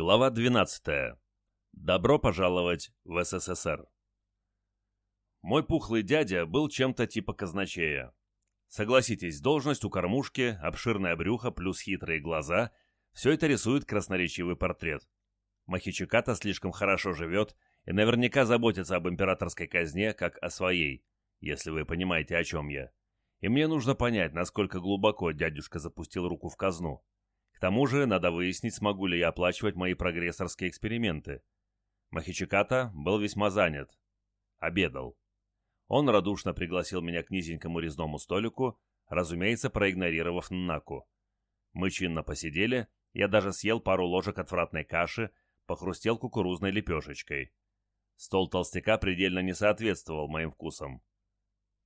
Глава 12. Добро пожаловать в СССР. Мой пухлый дядя был чем-то типа казначея. Согласитесь, должность у кормушки, обширное брюхо плюс хитрые глаза – все это рисует красноречивый портрет. Махичиката слишком хорошо живет и наверняка заботится об императорской казне, как о своей, если вы понимаете, о чем я. И мне нужно понять, насколько глубоко дядюшка запустил руку в казну. К тому же надо выяснить, смогу ли я оплачивать мои прогрессорские эксперименты. Махичиката был весьма занят. Обедал. Он радушно пригласил меня к низенькому резному столику, разумеется, проигнорировав Наку. Мы чинно посидели, я даже съел пару ложек отвратной каши, похрустел кукурузной лепешечкой. Стол толстяка предельно не соответствовал моим вкусам.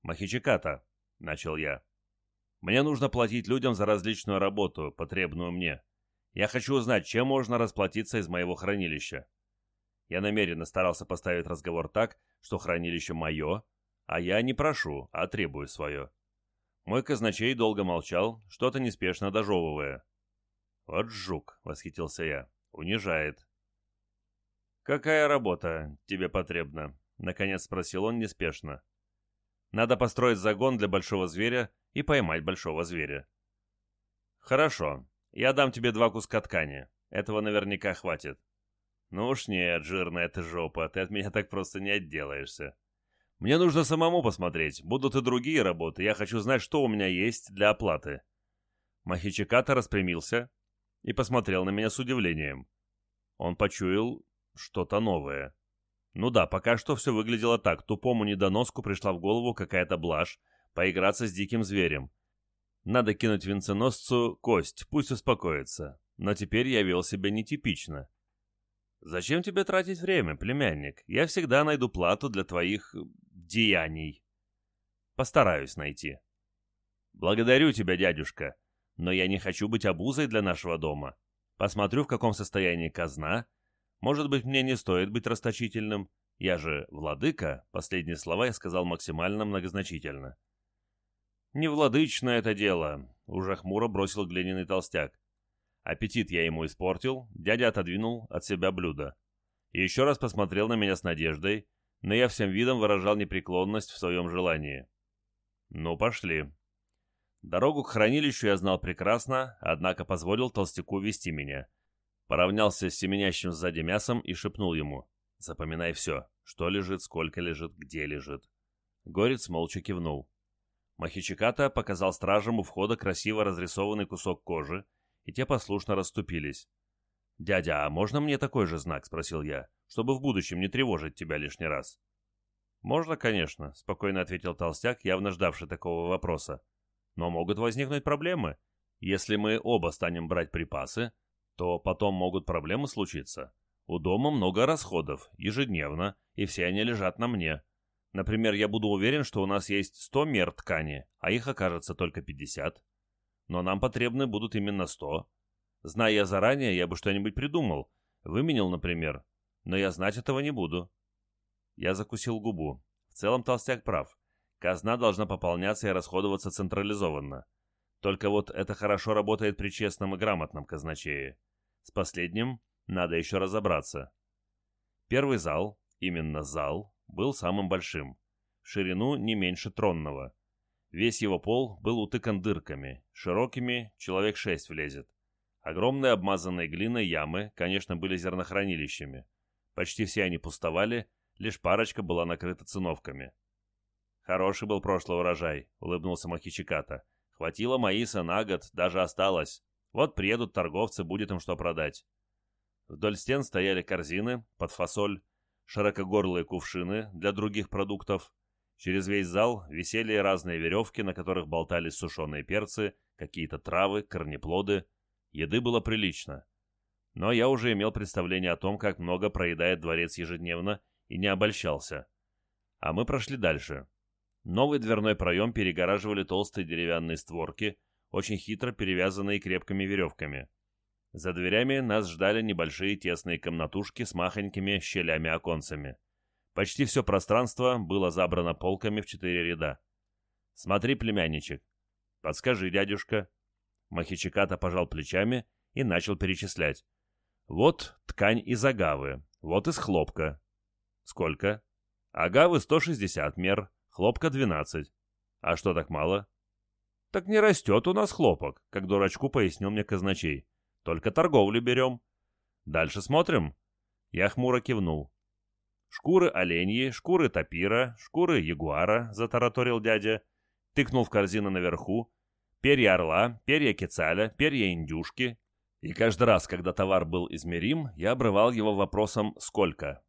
«Махичиката», — начал я, мне нужно платить людям за различную работу, потребную мне. Я хочу узнать, чем можно расплатиться из моего хранилища. Я намеренно старался поставить разговор так, что хранилище мое, а я не прошу, а требую свое. Мой казначей долго молчал, что-то неспешно дожевывая. «Вот жук!» — восхитился я. «Унижает». «Какая работа тебе потребна?» — наконец спросил он неспешно. «Надо построить загон для большого зверя и поймать большого зверя. Хорошо, я дам тебе два куска ткани. Этого наверняка хватит. Ну уж нет, жирная ты жопа, ты от меня так просто не отделаешься. Мне нужно самому посмотреть, будут и другие работы, я хочу знать, что у меня есть для оплаты. Махичиката распрямился и посмотрел на меня с удивлением. Он почуял что-то новое. Ну да, пока что все выглядело так. Тупому недоноску пришла в голову какая-то блажь, поиграться с диким зверем. Надо кинуть венценосцу кость, пусть успокоится. Но теперь я вел себя нетипично. Зачем тебе тратить время, племянник? Я всегда найду плату для твоих... деяний. Постараюсь найти. Благодарю тебя, дядюшка, но я не хочу быть обузой для нашего дома. Посмотрю, в каком состоянии казна. Может быть, мне не стоит быть расточительным. Я же владыка, последние слова я сказал максимально многозначительно. «Не владычно это дело», — уже хмуро бросил глиняный толстяк. Аппетит я ему испортил, дядя отодвинул от себя блюдо. И еще раз посмотрел на меня с надеждой, но я всем видом выражал непреклонность в своем желании. «Ну, пошли». Дорогу к хранилищу я знал прекрасно, однако позволил толстяку вести меня. Поравнялся с семенящим сзади мясом и шепнул ему. «Запоминай все, что лежит, сколько лежит, где лежит». Горец молча кивнул. Махичиката показал стражам у входа красиво разрисованный кусок кожи, и те послушно расступились. «Дядя, а можно мне такой же знак?» — спросил я, «чтобы в будущем не тревожить тебя лишний раз». «Можно, конечно», — спокойно ответил толстяк, явно ждавший такого вопроса. «Но могут возникнуть проблемы. Если мы оба станем брать припасы, то потом могут проблемы случиться. У дома много расходов, ежедневно, и все они лежат на мне. Например, я буду уверен, что у нас есть 100 мер ткани, а их окажется только 50. Но нам потребны будут именно 100. Зная я заранее, я бы что-нибудь придумал. Выменил, например. Но я знать этого не буду. Я закусил губу. В целом толстяк прав. Казна должна пополняться и расходоваться централизованно. Только вот это хорошо работает при честном и грамотном казначее. С последним надо еще разобраться. Первый зал, именно зал, был самым большим, в ширину не меньше тронного. Весь его пол был утыкан дырками, широкими человек шесть влезет. Огромные обмазанные глиной ямы, конечно, были зернохранилищами. Почти все они пустовали, лишь парочка была накрыта циновками. «Хороший был прошлый урожай», — улыбнулся Махичиката. «Хватило маиса на год, даже осталось. Вот приедут торговцы, будет им что продать». Вдоль стен стояли корзины под фасоль, широкогорлые кувшины для других продуктов. Через весь зал висели разные веревки, на которых болтались сушеные перцы, какие-то травы, корнеплоды. Еды было прилично. Но я уже имел представление о том, как много проедает дворец ежедневно, и не обольщался. А мы прошли дальше. Новый дверной проем перегораживали толстые деревянные створки, очень хитро перевязанные крепкими веревками. За дверями нас ждали небольшие тесные комнатушки с махонькими щелями-оконцами. Почти все пространство было забрано полками в четыре ряда. «Смотри, племянничек». «Подскажи, дядюшка». Махичиката пожал плечами и начал перечислять. Вот ткань из агавы, вот из хлопка. Сколько? Агавы 160 мер, хлопка 12. А что так мало? Так не растет у нас хлопок, как дурачку пояснил мне казначей. Только торговлю берем. Дальше смотрим. Я хмуро кивнул. Шкуры оленьи, шкуры тапира, шкуры ягуара, затараторил дядя. Тыкнул в корзину наверху. Перья орла, перья кецаля, перья индюшки. И каждый раз, когда товар был измерим, я обрывал его вопросом «Сколько?».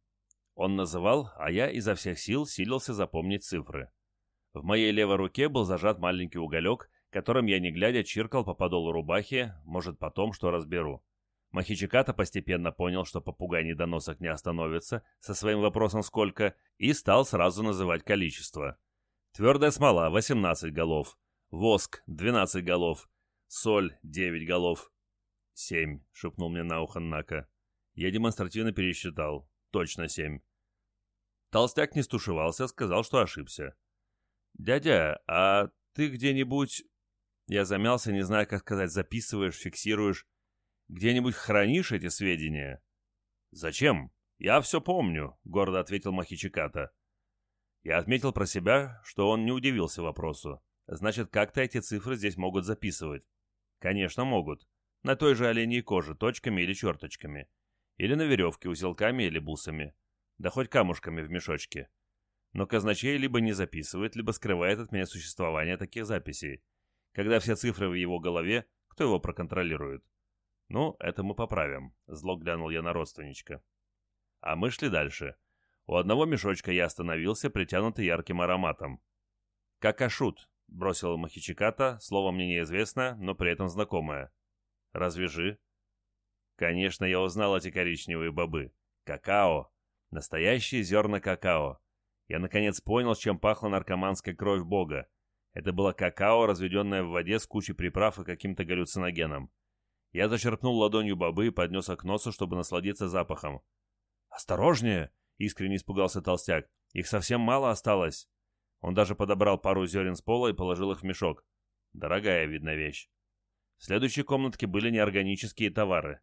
Он называл, а я изо всех сил силился запомнить цифры. В моей левой руке был зажат маленький уголек, которым я не глядя чиркал по подолу рубахи, может потом что разберу. Махичиката постепенно понял, что попугай недоносок не остановится со своим вопросом «сколько?» и стал сразу называть количество. Твердая смола – 18 голов, воск – 12 голов, соль – 9 голов. «Семь», — шепнул мне на ухо Нака. Я демонстративно пересчитал. Точно семь. Толстяк не стушевался, сказал, что ошибся. «Дядя, а ты где-нибудь...» Я замялся, не зная, как сказать, записываешь, фиксируешь. «Где-нибудь хранишь эти сведения?» «Зачем? Я все помню», — гордо ответил Махичиката. Я отметил про себя, что он не удивился вопросу. Значит, как-то эти цифры здесь могут записывать. Конечно, могут. На той же оленьей коже, точками или черточками. Или на веревке узелками или бусами. Да хоть камушками в мешочке. Но казначей либо не записывает, либо скрывает от меня существование таких записей. Когда все цифры в его голове, кто его проконтролирует? Ну, это мы поправим, зло глянул я на родственничка. А мы шли дальше. У одного мешочка я остановился, притянутый ярким ароматом. «Какашут», — бросил Махичиката, слово мне неизвестно, но при этом знакомое. «Развяжи». Конечно, я узнал эти коричневые бобы. Какао. Настоящие зерна какао. Я наконец понял, чем пахла наркоманская кровь бога. Это было какао, разведенное в воде с кучей приправ и каким-то галлюциногеном. Я зачерпнул ладонью бобы и поднес к носу, чтобы насладиться запахом. «Осторожнее!» — искренне испугался толстяк. «Их совсем мало осталось». Он даже подобрал пару зерен с пола и положил их в мешок. Дорогая, видно, вещь. В следующей комнатке были неорганические товары.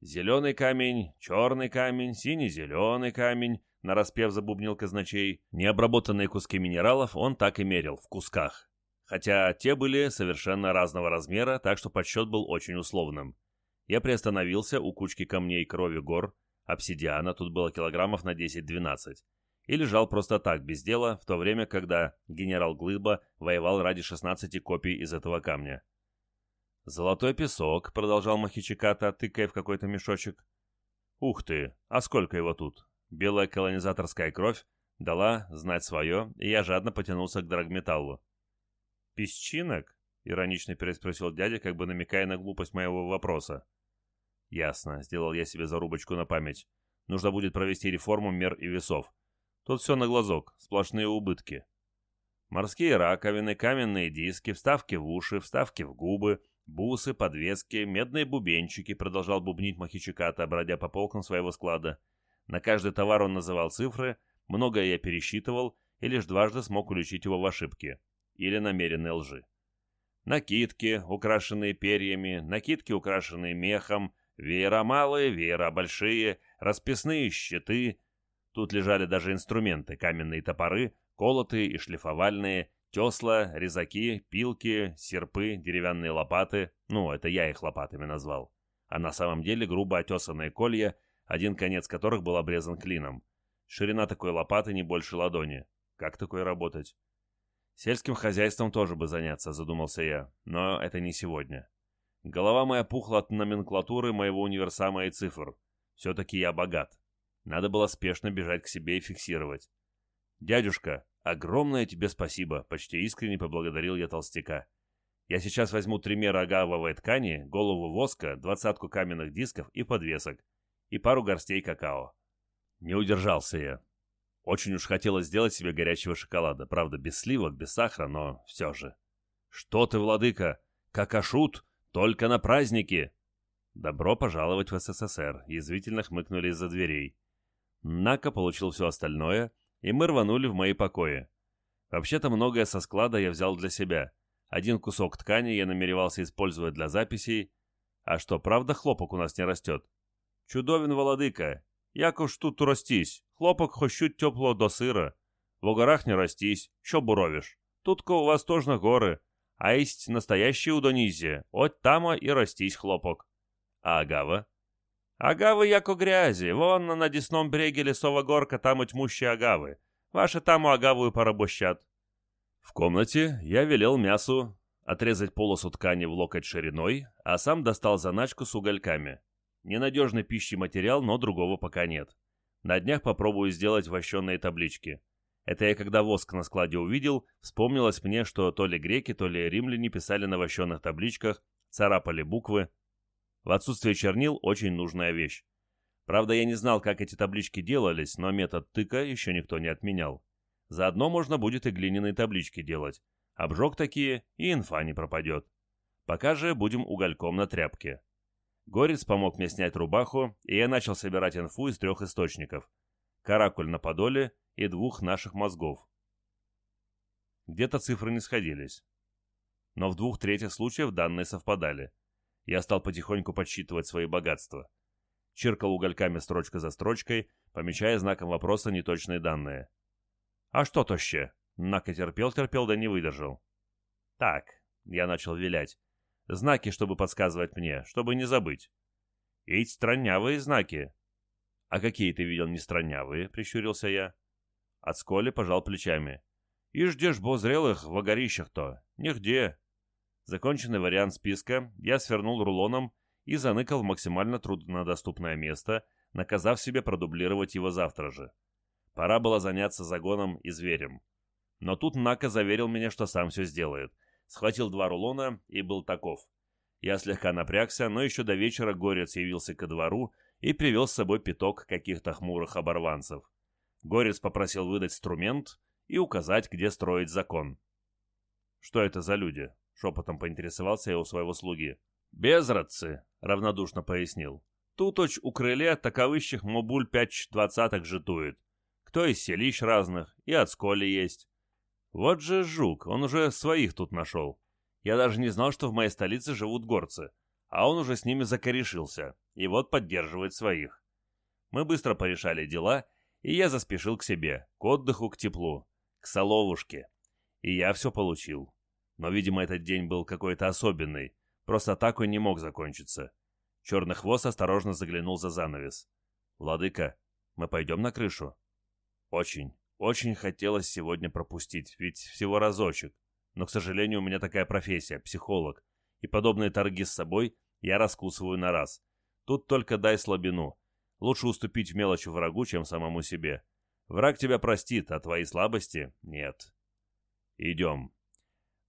Зеленый камень, черный камень, синий-зеленый камень, нараспев забубнил казначей. Необработанные куски минералов он так и мерил, в кусках. Хотя те были совершенно разного размера, так что подсчет был очень условным. Я приостановился у кучки камней крови гор, обсидиана, тут было килограммов на 10-12, и лежал просто так, без дела, в то время, когда генерал Глыба воевал ради 16 копий из этого камня. «Золотой песок», — продолжал Махичиката, тыкая в какой-то мешочек. «Ух ты, а сколько его тут?» Белая колонизаторская кровь дала знать свое, и я жадно потянулся к драгметаллу. «Песчинок?» — иронично переспросил дядя, как бы намекая на глупость моего вопроса. «Ясно», — сделал я себе зарубочку на память. «Нужно будет провести реформу мер и весов. Тут все на глазок, сплошные убытки. Морские раковины, каменные диски, вставки в уши, вставки в губы — Бусы, подвески, медные бубенчики, продолжал бубнить Махичиката, бродя по полкам своего склада. На каждый товар он называл цифры, многое я пересчитывал и лишь дважды смог уличить его в ошибке или намеренной лжи. Накидки, украшенные перьями, накидки, украшенные мехом, веера малые, веера большие, расписные щиты. Тут лежали даже инструменты, каменные топоры, колотые и шлифовальные, Тесла, резаки, пилки, серпы, деревянные лопаты. Ну, это я их лопатами назвал. А на самом деле грубо отесанные колья, один конец которых был обрезан клином. Ширина такой лопаты не больше ладони. Как такое работать? Сельским хозяйством тоже бы заняться, задумался я. Но это не сегодня. Голова моя пухла от номенклатуры моего универсама и цифр. Все-таки я богат. Надо было спешно бежать к себе и фиксировать. «Дядюшка, огромное тебе спасибо!» — почти искренне поблагодарил я толстяка. «Я сейчас возьму три мера агавовой ткани, голову воска, двадцатку каменных дисков и подвесок, и пару горстей какао». Не удержался я. Очень уж хотелось сделать себе горячего шоколада, правда, без сливок, без сахара, но все же. «Что ты, владыка? Какашут? Только на праздники!» «Добро пожаловать в СССР», — язвительно хмыкнули из-за дверей. Нака получил все остальное — и мы рванули в мои покои. Вообще-то многое со склада я взял для себя. Один кусок ткани я намеревался использовать для записей. А что, правда хлопок у нас не растет? Чудовін владика, як уж тут ростись, хлопок хочуть теплого до сира. В горах не растись, що буровиш? Тут-ка у вас тоже горы, а есть настоящие удонизия, от тама и растись хлопок. А агава? Агавы яко грязи, вон на десном бреге лесова горка, там и тьмущие агавы. Ваши таму агавую порабощат. В комнате я велел мясу отрезать полосу ткани в локоть шириной, а сам достал заначку с угольками. Ненадежный пищий материал, но другого пока нет. На днях попробую сделать вощеные таблички. Это я когда воск на складе увидел, вспомнилось мне, что то ли греки, то ли римляне писали на вощеных табличках, царапали буквы. В отсутствие чернил очень нужная вещь. Правда, я не знал, как эти таблички делались, но метод тыка еще никто не отменял. Заодно можно будет и глиняные таблички делать. Обжег такие, и инфа не пропадет. Пока же будем угольком на тряпке. Горец помог мне снять рубаху, и я начал собирать инфу из трех источников. Каракуль на подоле и двух наших мозгов. Где-то цифры не сходились. Но в двух третьих случаев данные совпадали. Я стал потихоньку подсчитывать свои богатства. Чиркал угольками строчка за строчкой, помечая знаком вопроса неточные данные. «А что то ще?» Нака терпел-терпел, да не выдержал. «Так», — я начал вилять. «Знаки, чтобы подсказывать мне, чтобы не забыть». «Ведь страннявые знаки». «А какие ты видел нестраннявые?» — прищурился я. Отсколи пожал плечами. «И ждешь бо зрелых в огорищах-то? Нигде». Законченный вариант списка я свернул рулоном и заныкал в максимально труднодоступное место, наказав себе продублировать его завтра же. Пора было заняться загоном и зверем. Но тут Нака заверил меня, что сам все сделает. Схватил два рулона и был таков. Я слегка напрягся, но еще до вечера Горец явился ко двору и привел с собой пяток каких-то хмурых оборванцев. Горец попросил выдать инструмент и указать, где строить закон. «Что это за люди?» — шепотом поинтересовался я у своего слуги. «Безрадцы», — равнодушно пояснил. «Туточ у крыле таковыщих мобуль пять двадцаток житует. Кто из селищ разных, и от сколи есть. Вот же жук, он уже своих тут нашел. Я даже не знал, что в моей столице живут горцы, а он уже с ними закорешился, и вот поддерживает своих. Мы быстро порешали дела, и я заспешил к себе, к отдыху, к теплу, к соловушке. И я все получил. Но, видимо, этот день был какой-то особенный, просто так он не мог закончиться. Черный хвост осторожно заглянул за занавес. «Владыка, мы пойдем на крышу?» Очень, очень хотелось сегодня пропустить, ведь всего разочек. Но, к сожалению, у меня такая профессия, психолог. И подобные торги с собой я раскусываю на раз. Тут только дай слабину. Лучше уступить в мелочи врагу, чем самому себе. Враг тебя простит, а твои слабости — нет. Идем.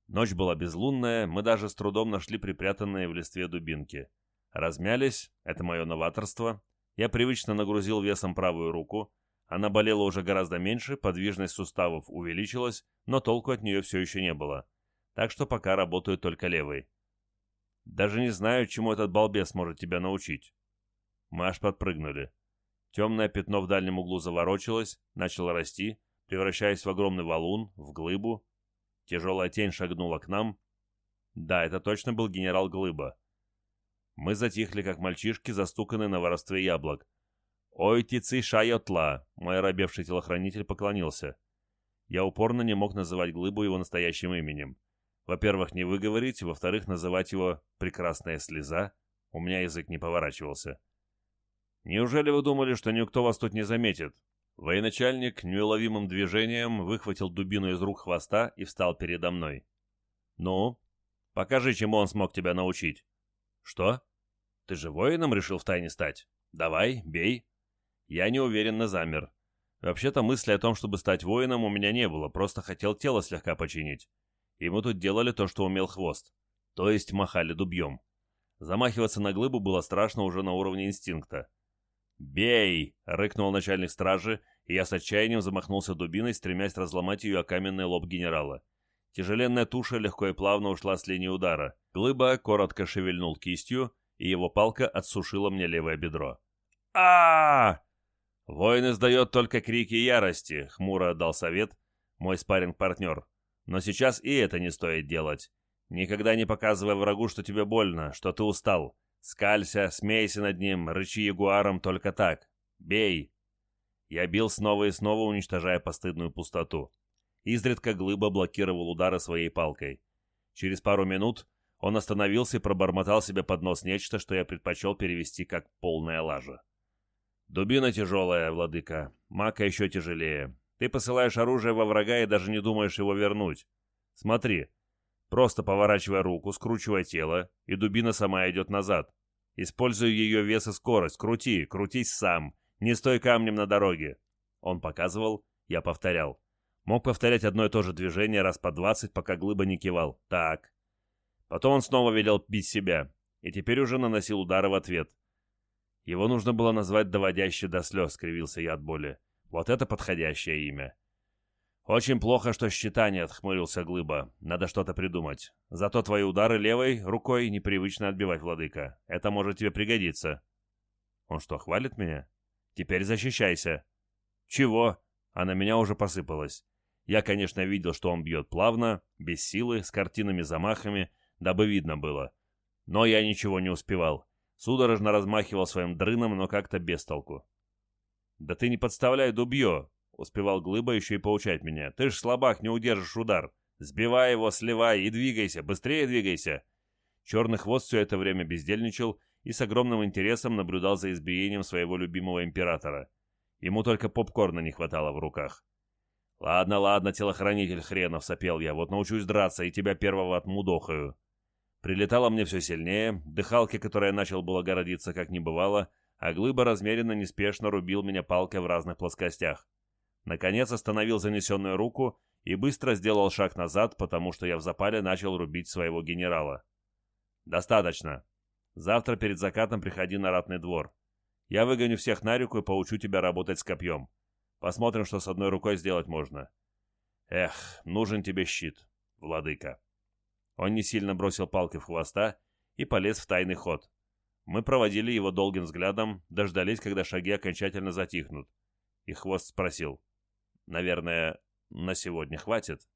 Ночь была безлунная, мы даже с трудом нашли припрятанные в листве дубинки. Размялись, это мое новаторство. Я привычно нагрузил весом правую руку, она болела уже гораздо меньше, подвижность суставов увеличилась, но толку от нее все еще не было. Так что пока работаю только левой. Даже не знаю, чему этот балбес может тебя научить. Мы аж подпрыгнули. Темное пятно в дальнем углу заворочилось, начало расти, превращаясь в огромный валун, в глыбу. Тяжелая тень шагнула к нам. Да, это точно был генерал Глыба. Мы затихли, как мальчишки, застуканные на воровстве яблок. «Ой, тицы шайотла!» Мой оробевший телохранитель поклонился. Я упорно не мог называть Глыбу его настоящим именем. Во-первых, не выговорить, во-вторых, называть его «прекрасная слеза» у меня язык не поворачивался. «Неужели вы думали, что никто вас тут не заметит?» Военачальник неуловимым движением выхватил дубину из рук хвоста и встал передо мной. «Ну, покажи, чему он смог тебя научить». «Что? Ты же воином решил втайне стать? Давай, бей». Я неуверенно замер. Вообще-то мысли о том, чтобы стать воином, у меня не было, просто хотел тело слегка починить. И мы тут делали то, что умел хвост. То есть махали дубьем. Замахиваться на глыбу было страшно уже на уровне инстинкта. «Бей!» — рыкнул начальник стражи, и я с отчаянием замахнулся дубиной, стремясь разломать ее о каменный лоб генерала. Тяжеленная туша легко и плавно ушла с линии удара. Глыба коротко шевельнул кистью, и его палка отсушила мне левое бедро. а, -а, -а «Воин издает только крики ярости», — хмуро отдал совет мой спарринг-партнер. «Но сейчас и это не стоит делать. Никогда не показывай врагу, что тебе больно, что ты устал. Скалься, смейся над ним, рычи ягуаром только так. Бей!» Я бил снова и снова, уничтожая постыдную пустоту. Изредка глыба блокировал удары своей палкой. Через пару минут он остановился и пробормотал себе под нос нечто, что я предпочел перевести как «полная лажа». «Дубина тяжелая, владыка. Мака еще тяжелее. Ты посылаешь оружие во врага и даже не думаешь его вернуть. Смотри, просто поворачивай руку, скручивай тело, и дубина сама идет назад. Используй ее вес и скорость. Крути, крутись сам. Не стой камнем на дороге. Он показывал, я повторял. Мог повторять одно и то же движение раз по двадцать, пока глыба не кивал. Так. Потом он снова велел бить себя, и теперь уже наносил удары в ответ. Его нужно было назвать доводящий до слез, скривился я от боли. Вот это подходящее имя. «Очень плохо, что щита нет», — хмурился Глыба. «Надо что-то придумать. Зато твои удары левой рукой непривычно отбивать, владыка. Это может тебе пригодиться». «Он что, хвалит меня? Теперь защищайся». «Чего?» А на меня уже посыпалось. Я, конечно, видел, что он бьет плавно, без силы, с картинами замахами, дабы видно было. Но я ничего не успевал. Судорожно размахивал своим дрыном, но как-то без толку. «Да ты не подставляй дубье!» — успевал Глыба еще и поучать меня. «Ты ж слабак, не удержишь удар. Сбивай его, сливай и двигайся, быстрее двигайся!» Черный хвост все это время бездельничал и с огромным интересом наблюдал за избиением своего любимого императора. Ему только попкорна не хватало в руках. «Ладно, ладно, телохранитель хренов», — сопел я, — «вот научусь драться и тебя первого отмудохаю». Прилетало мне все сильнее, дыхалки, которой начал было городиться, как не бывало, а глыба размеренно неспешно рубил меня палкой в разных плоскостях. Наконец остановил занесенную руку и быстро сделал шаг назад, потому что я в запале начал рубить своего генерала. «Достаточно. Завтра перед закатом приходи на ратный двор. Я выгоню всех на реку и поучу тебя работать с копьем. Посмотрим, что с одной рукой сделать можно. Эх, нужен тебе щит, владыка». Он не сильно бросил палки в хвоста и полез в тайный ход. Мы проводили его долгим взглядом, дождались, когда шаги окончательно затихнут. И хвост спросил. «Наверное, на сегодня хватит?»